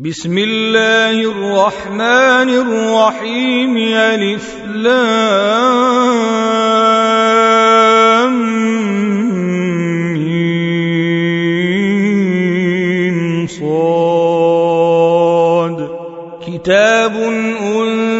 بسم الله الرحمن الرحيم ألف لام صاد. كتاب أنزل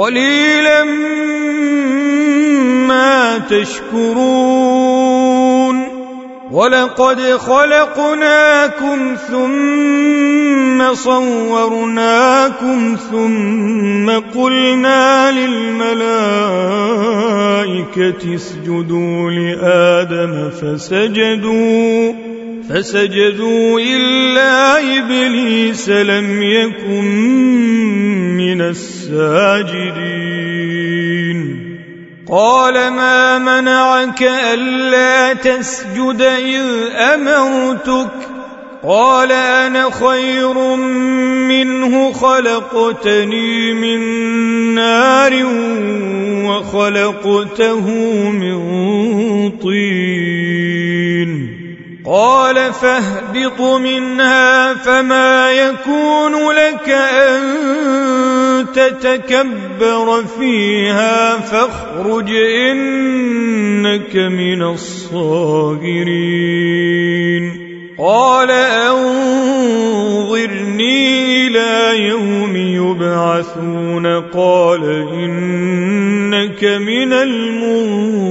قليلا ما تشكرون. ولقد خلقناكم ثم صورناكم ثم قلنا للملائكة اسجدوا لآدم فسجدوا فسجدوا إلا إبليس لم يكن من الساجدين. قال ما منعك ألا تسجد إذ أمرتك؟ قال أنا خير منه خلقتني من نار وخلقته من طين. قال فاهبط منها فما يكون لك أن تتكبر فيها فاخرج إنك من الصاغرين. قال أنظرني إلى يوم يبعثون. قال إنك من المنظرين.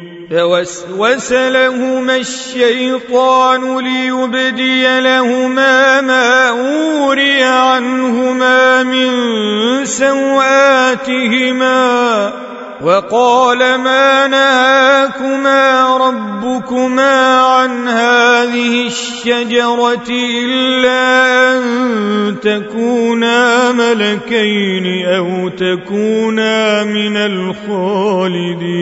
فوسوس لهما الشيطان ليبدي لهما ما أوري عنهما من سوآتهما وقال ما نهاكما ربكما عن هذه الشجرة إلا أن تكونا ملكين أو تكونا من الخالدين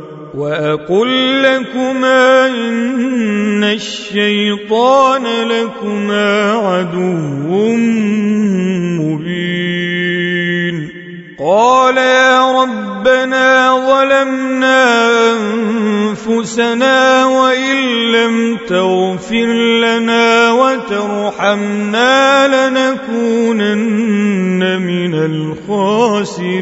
وأقل لكما إن الشيطان لكما عدو مبين. قال يا ربنا ظلمنا أنفسنا وإن لم تغفر لنا وترحمنا لنكونن من الخاسرين.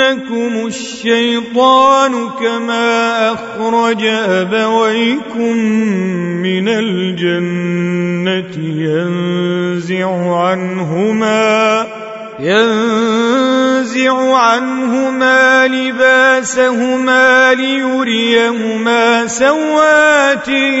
يفتننكم الشيطان كما أخرج أبويكم من الجنة ينزع عنهما ينزع عنهما لباسهما ليريهما سواتهما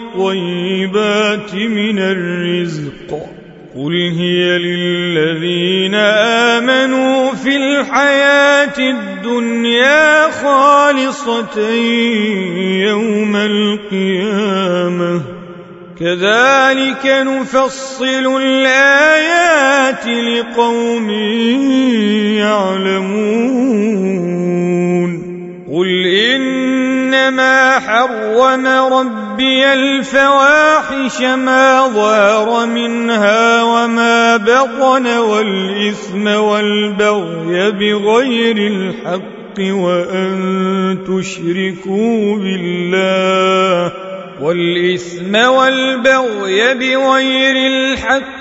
والطيبات من الرزق. قل هي للذين آمنوا في الحياة الدنيا خالصة يوم القيامة. كذلك نفصل الآيات لقوم يعلمون. قل إنما حرم ربي الفواحش ما ظهر منها وما بطن والإثم والبغي بغير الحق وأن تشركوا بالله والإثم والبغي بغير الحق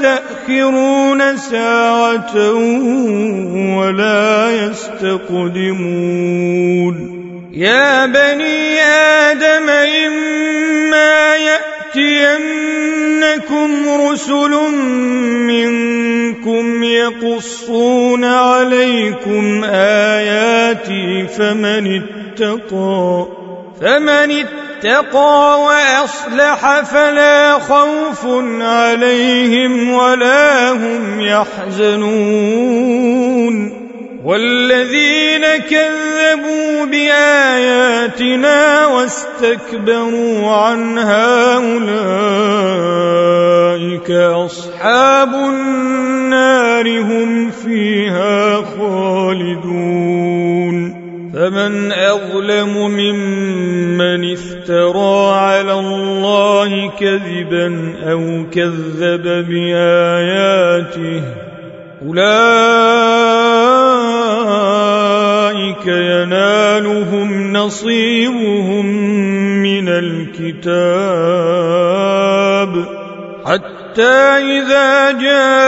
يستأخرون ساعة ولا يستقدمون. يا بني آدم إما يأتينكم رسل منكم يقصون عليكم آياتي فمن اتقى فمن اتقى وأصلح فلا خوف عليهم ولا هم يحزنون والذين كذبوا بآياتنا واستكبروا عنها أولئك أصحاب النار هم فيها خالدون فمن أظلم ممن افترى على الله كذبا أو كذب بآياته أولئك ينالهم نصيبهم من الكتاب حتى إذا جاءتهم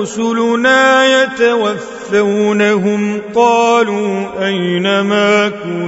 رسلنا يتوفونهم قالوا أين ما كنتم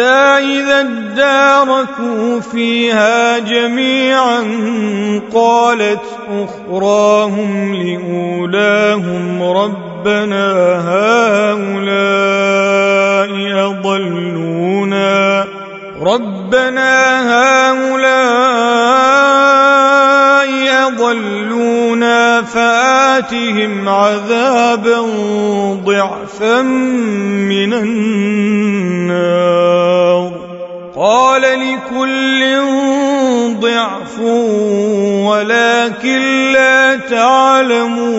إذا اداركوا فيها جميعا قالت أخراهم لأولاهم ربنا هؤلاء أضلونا ربنا هؤلاء أضلونا فآتهم عذابا ضعفا من النار. قال لكل ضعف ولكن لا تعلمون.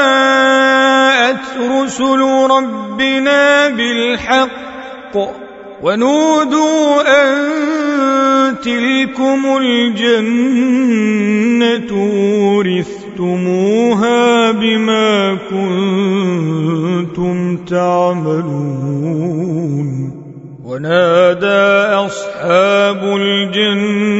جاءت رسل ربنا بالحق ونودوا أن تلكم الجنة ورثتموها بما كنتم تعملون. ونادى أصحاب الجنة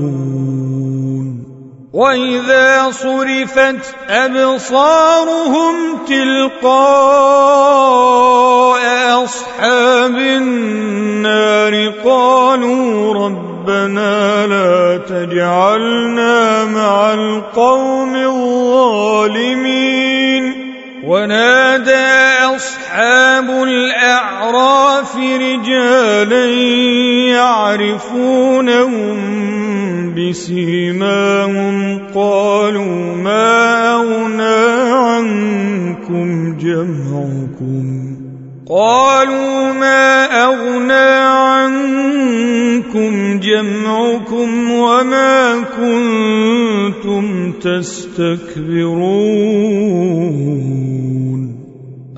وإذا صرفت أبصارهم تلقاء أصحاب النار قالوا ربنا لا تجعلنا مع القوم الظالمين ونادى أصحاب الأعراف رجالا يعرفونهم بسيماهم قالوا ما أغنى عنكم جمعكم قالوا ما أغنى عنكم جمعكم وما كنتم تستكبرون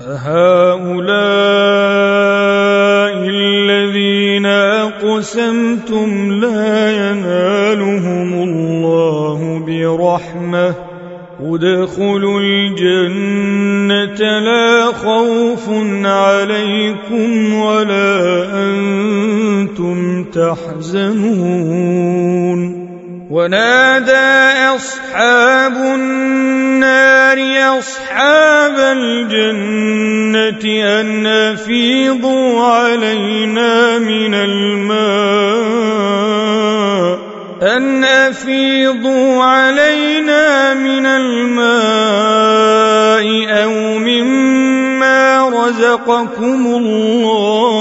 أهؤلاء الذين أقسمتم الرحمة ادخلوا الجنة لا خوف عليكم ولا أنتم تحزنون. ونادى أصحاب النار أصحاب الجنة أن أفيضوا علينا من الماء أن أفيضوا علينا من الماء أو مما رزقكم الله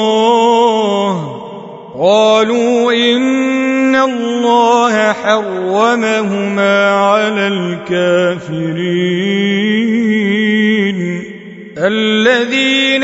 قالوا إن الله حرمهما على الكافرين الذين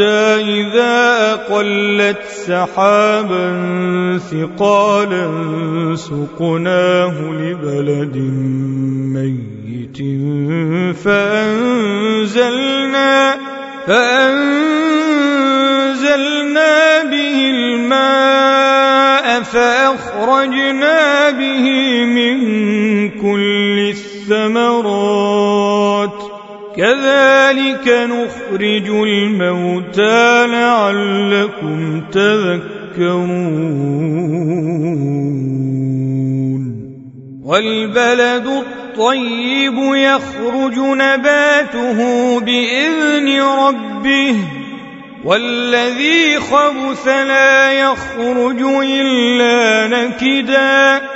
إذا أقلت سحابا ثقالا سقناه لبلد ميت فأنزلنا فأنزلنا به الماء فأخرجنا به من كل الثمرات. كذلك نخرج الموتى لعلكم تذكرون. والبلد الطيب يخرج نباته بإذن ربه. والذي خبث لا يخرج إلا نكدا.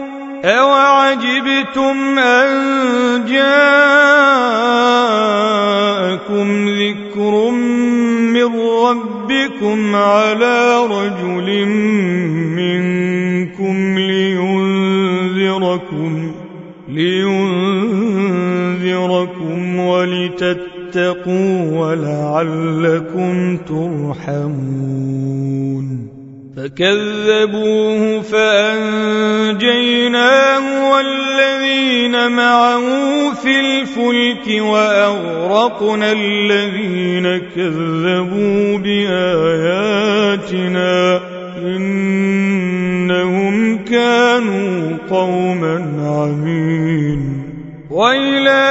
أوعجبتم أن جاءكم ذكر من ربكم على رجل منكم لينذركم لينذركم ولتتقوا ولعلكم ترحمون فكذبوه فأنجيناه والذين معه في الفلك وأغرقنا الذين كذبوا بآياتنا إنهم كانوا قوما عمين. وإلى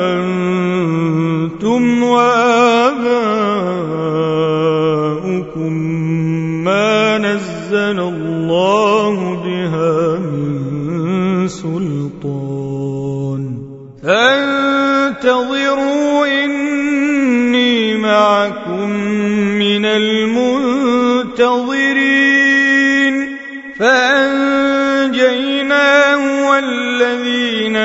أنتم وآباؤكم ما نزل الله بها من سلطان فانتظروا إني معكم من المنتظرين فأنجيناه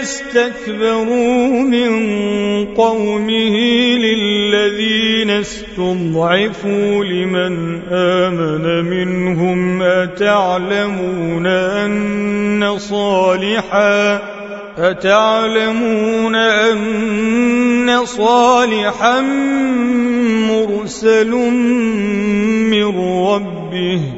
استكبروا من قومه للذين استضعفوا لمن آمن منهم أتعلمون أن صالحا أتعلمون أن صالحا مرسل من ربه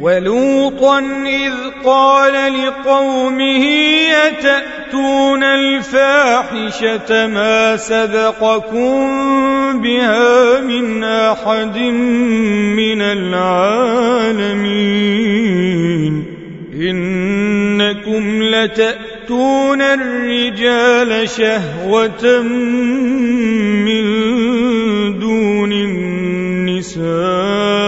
ولوطا إذ قال لقومه يتأتون الفاحشة ما سبقكم بها من أحد من العالمين إنكم لتأتون الرجال شهوة من دون النساء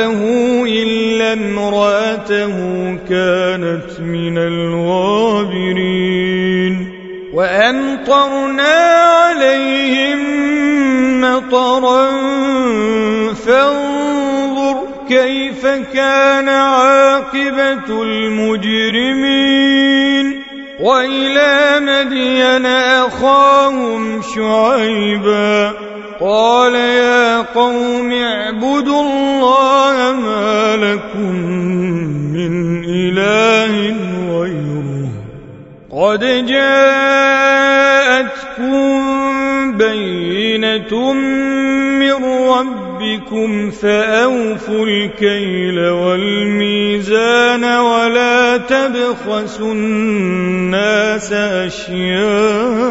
وأهله إلا امرأته كانت من الغابرين. وأمطرنا عليهم مطرا فانظر كيف كان عاقبة المجرمين. وإلى مدين أخاهم شعيبا. قال يا قوم اعبدوا الله لكم من إله غيره. قد جاءتكم بينة من ربكم فأوفوا الكيل والميزان ولا تبخسوا الناس أشياءهم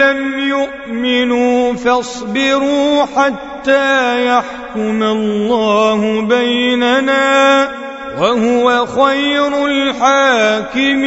لم يؤمنوا فاصبروا حتى يحكم الله بيننا وهو خير الحاكمين.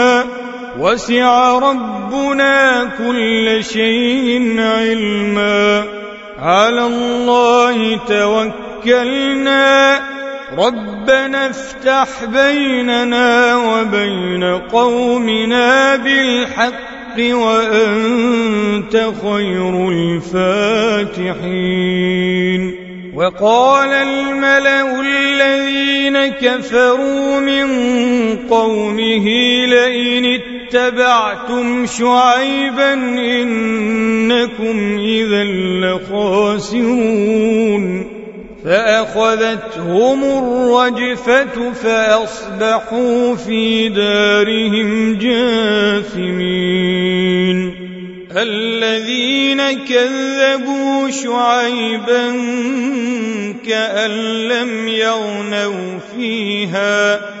وسع ربنا كل شيء علما. على الله توكلنا. ربنا افتح بيننا وبين قومنا بالحق وأنت خير الفاتحين. وقال الملأ الذين كفروا من قومه لئن اتبعتم شعيبا إنكم إذا لخاسرون فأخذتهم الرجفة فأصبحوا في دارهم جاثمين الذين كذبوا شعيبا كأن لم يغنوا فيها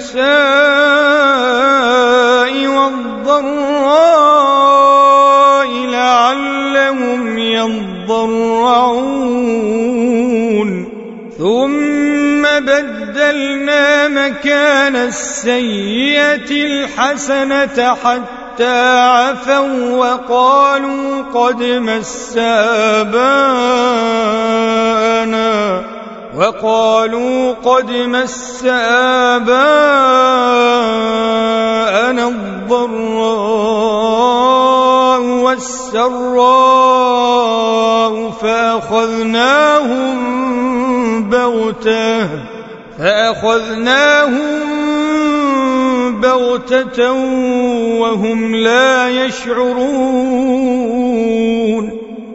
والضراء لعلهم يضرعون. ثم بدلنا مكان السيئة الحسنة حتى عفوا وقالوا قد مس آباءنا. وقالوا قد مس آباءنا الضراء والسراء فأخذناهم بغتة فأخذناهم بغتة وهم لا يشعرون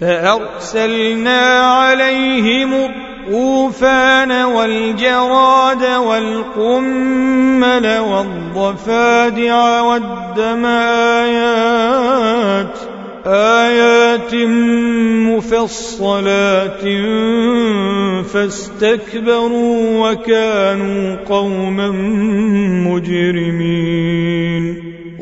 فأرسلنا عليهم الطوفان والجراد والقمل والضفادع والدم آيات آيات مفصلات فاستكبروا وكانوا قوما مجرمين.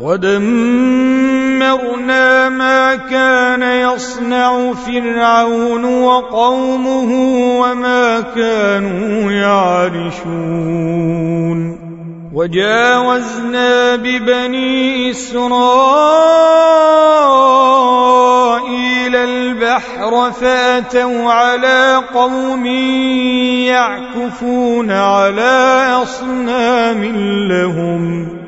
ودمرنا ما كان يصنع فرعون وقومه وما كانوا يعرشون. وجاوزنا ببني إسرائيل البحر فأتوا على قوم يعكفون على أصنام لهم.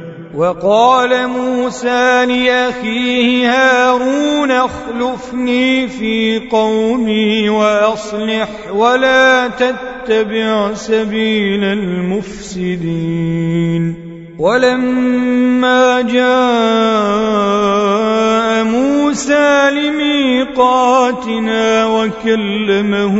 وقال موسى لأخيه هارون اخلفني في قومي وأصلح ولا تتبع سبيل المفسدين. ولما جاء موسى لميقاتنا وكلمه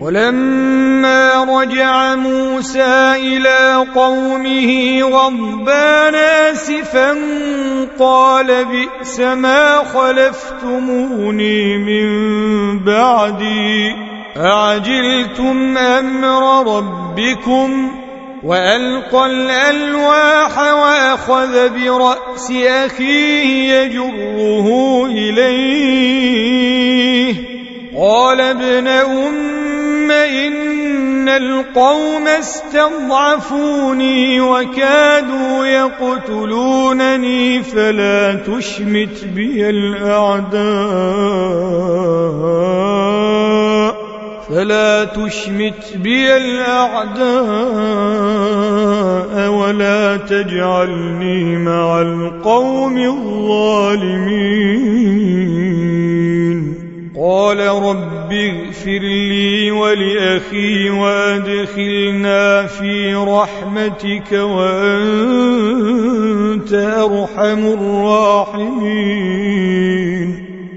ولما رجع موسى إلى قومه غضبان آسفا قال بئس ما خلفتموني من بعدي أعجلتم أمر ربكم وألقى الألواح وأخذ برأس أخيه يجره إليه قال ابن أم إن القوم استضعفوني وكادوا يقتلونني فلا تشمت بي الأعداء فلا تشمت بي الأعداء ولا تجعلني مع القوم الظالمين قال رب اغفر لي ولأخي وأدخلنا في رحمتك وأنت أرحم الراحمين.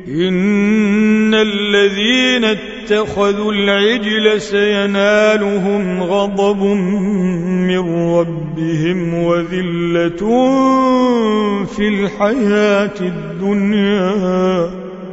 إن الذين اتخذوا العجل سينالهم غضب من ربهم وذلة في الحياة الدنيا.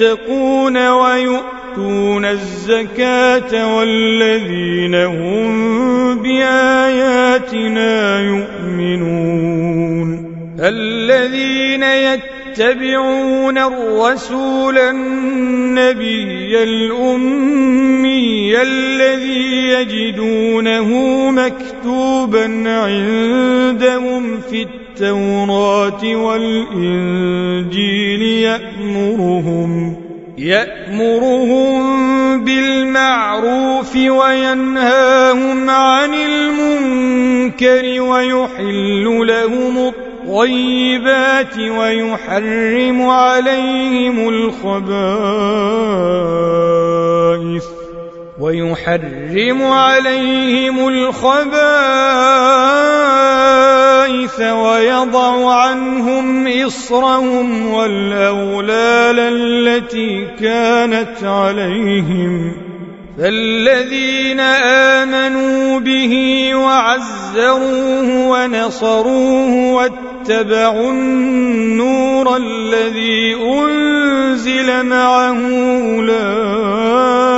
يتقون ويؤتون الزكاة والذين هم بآياتنا يؤمنون. الذين يتبعون الرسول النبي الأمي الذي يجدونه مكتوبا عندهم في التوراة والإنجيل يأمرهم يأمرهم بالمعروف وينهاهم عن المنكر ويحل لهم الطيبات ويحرم عليهم الخبائث. ويحرم عليهم الخبائث ويضع عنهم إصرهم والأولال التي كانت عليهم فالذين آمنوا به وعزروه ونصروه واتبعوا النور الذي أنزل معه أولئك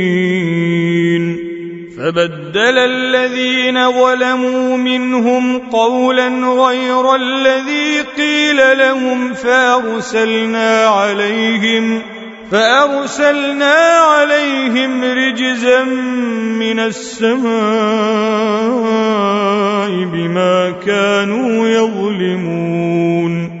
فبدل الذين ظلموا منهم قولا غير الذي قيل لهم فأرسلنا عليهم فأرسلنا عليهم رجزا من السماء بما كانوا يظلمون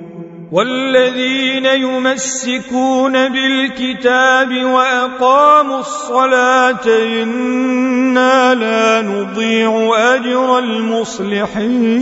والذين يمسكون بالكتاب وأقاموا الصلاة إنا لا نضيع أجر المصلحين.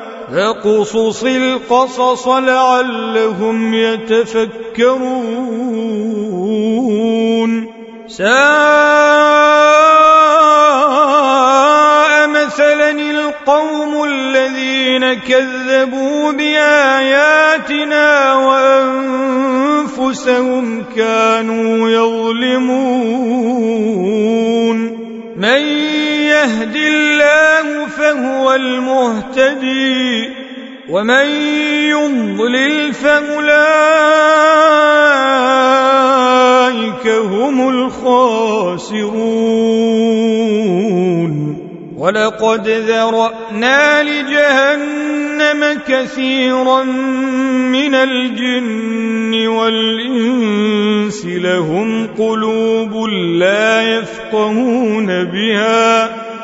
فاقصص القصص لعلهم يتفكرون. ساء مثلا القوم الذين كذبوا بآياتنا وأنفسهم كانوا يظلمون. من يهد الله فهو المهتدي ومن يضلل فأولئك هم الخاسرون. ولقد ذرأنا لجهنم كثيرا من الجن والإنس لهم قلوب لا يفقهون بها.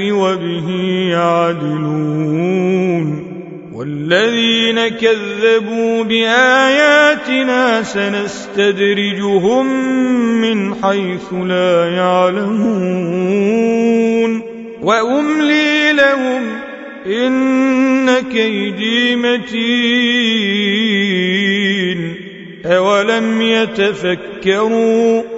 وبه يعدلون والذين كذبوا بآياتنا سنستدرجهم من حيث لا يعلمون وأملي لهم إن كيدي متين أولم يتفكروا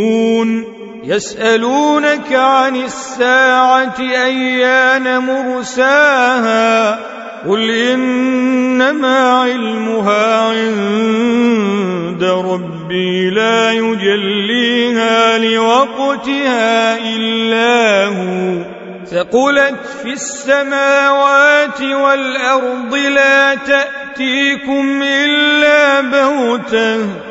يسألونك عن الساعة أيان مرساها قل إنما علمها عند ربي لا يجليها لوقتها إلا هو ثقلت في السماوات والأرض لا تأتيكم إلا بغتة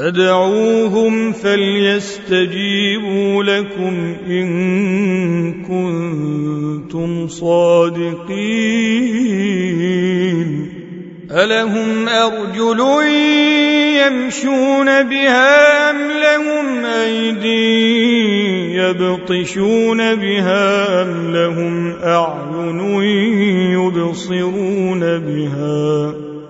فادعوهم فليستجيبوا لكم إن كنتم صادقين. ألهم أرجل يمشون بها أم لهم أيدي يبطشون بها أم لهم أعين يبصرون بها؟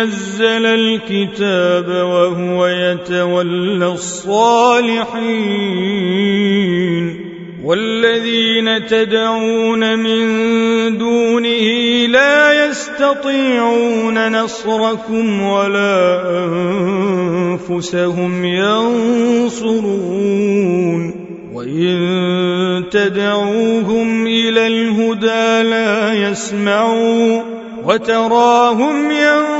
نزل الكتاب وهو يتولى الصالحين. والذين تدعون من دونه لا يستطيعون نصركم ولا أنفسهم ينصرون. وإن تدعوهم إلى الهدى لا يسمعوا وتراهم ينظرون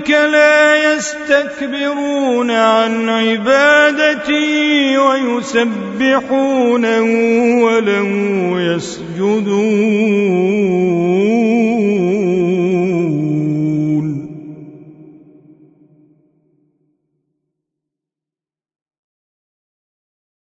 أولئك لا يستكبرون عن عبادتي ويسبحونه وله يسجدون.